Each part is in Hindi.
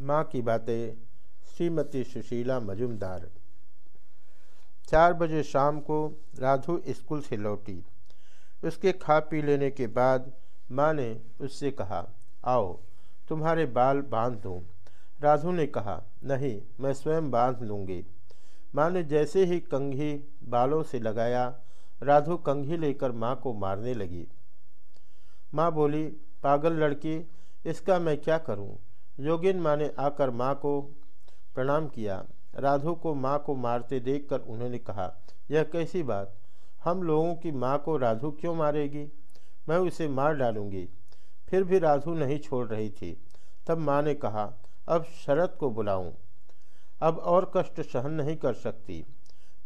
माँ की बातें, श्रीमती सुशीला मजुमदार। चार बजे शाम को राधु स्कूल से लौटी। उसके खा पी लेने के बाद माँ ने उससे कहा, आओ, तुम्हारे बाल बाँध दूँ। राधु ने कहा, नहीं, मैं स्वयं बाँध लूँगी। माँ ने जैसे ही कंघी बालों से लगाया, राधु कंघी लेकर माँ को मारने लगी। माँ बोली, पागल लड़की, इसका मैं क्या करूँ? योगिन माँ ने आकर माँ को प्रणाम किया। राधु को माँ को मारते देखकर उन्होंने कहा, यह कैसी बात? हम लोगों की माँ को राधु क्यों मारेगी? मैं उसे मार डालूँगी फिर भी राधु नहीं छोड़ रही थी। तब माँ ने कहा, अब शरद को बुलाऊं। अब और कष्ट सहन नहीं कर सकती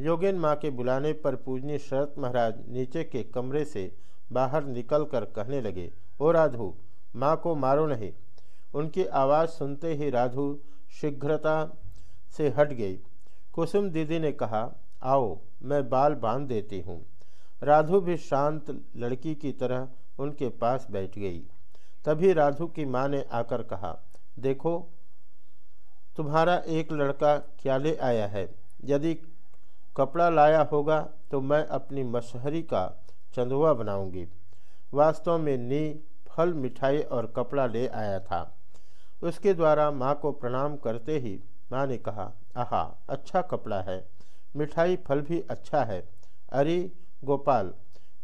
योगेन माँ के बुलाने पर पूजनी शरत महाराज नीचे के कमरे से बाहर निकलकर कहने लगे, ओ राधु, माँ को मारो नहीं। उनकी आवाज़ सुनते ही राधु शीघ्रता से हट गई। कुसुम दीदी ने कहा, आओ, मैं बाल बाँध देती हूँ। राधु भी शांत लड़की की तरह उनके पास बैठ गई। तभी राधु की माँ ने आकर कहा, देखो, तुम्हारा एक लड़का क्या ले आया है। यदि कपड़ा लाया होगा तो मैं अपनी मशहरी का चंदुआ बनाऊँगी। वास्तव में नी, फल, मिठाई और कपड़ा ले आया था। उसके द्वारा माँ को प्रणाम करते ही माँ ने कहा, आहा अच्छा कपड़ा है। मिठाई फल भी अच्छा है। अरे, गोपाल,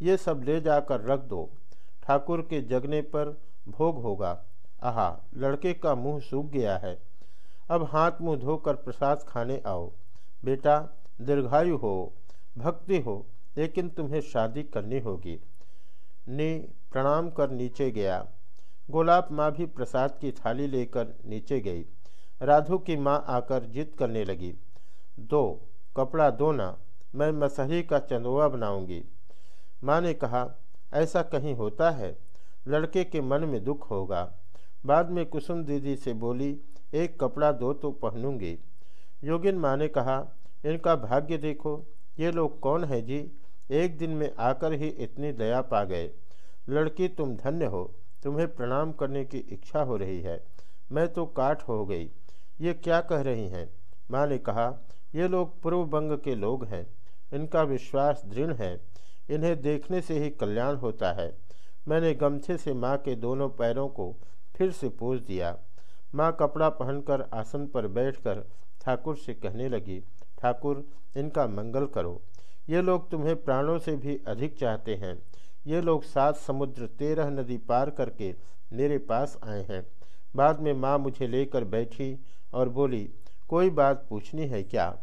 ये सब ले जाकर रख दो। ठाकुर के जगने पर भोग होगा। आहा, लड़के का मुँह सूख गया है। अब हाथ मुँह धोकर प्रसाद खाने आओ। बेटा, दीर्घायु हो, भक्ति हो, लेकिन तुम्हें शादी करनी होगी। ने प्रणाम कर नीचे गया। गोलाब माँ भी प्रसाद की थाली लेकर नीचे गई। राधु की माँ आकर जिद करने लगी। दो, कपड़ा दो ना, मैं मसहरी का चंदोआ बनाऊँगी। माँ ने कहा, ऐसा कहीं होता है? लड़के के मन में दुख होगा। बाद में कुसुम दीदी से बोली, एक कपड़ा दो तो पहनूँगी। योगिन माँ ने कहा, इनका भाग्य देखो, ये लोग कौन है जी? एक दिन में आकर ही इतनी दया पा गए। लड़की तुम धन्य हो। तुम्हें प्रणाम करने की इच्छा हो रही है। मैं तो काठ हो गई। ये क्या कह रही हैं? माँ ने कहा, ये लोग पूर्व बंग के लोग हैं। इनका विश्वास दृढ़ है। इन्हें देखने से ही कल्याण होता है। मैंने गमछे से माँ के दोनों पैरों को फिर से पोज दिया। माँ कपड़ा पहनकर आसन पर बैठकर ठाकुर से कहने लगी, ठाकुर, इनका मंगल करो। ये लोग तुम्हें प्राणों से भी अधिक चाहते हैं। ये लोग सात समुद्र तेरह नदी पार करके मेरे पास आए हैं। बाद में माँ मुझे लेकर बैठी और बोली, कोई बात पूछनी है क्या?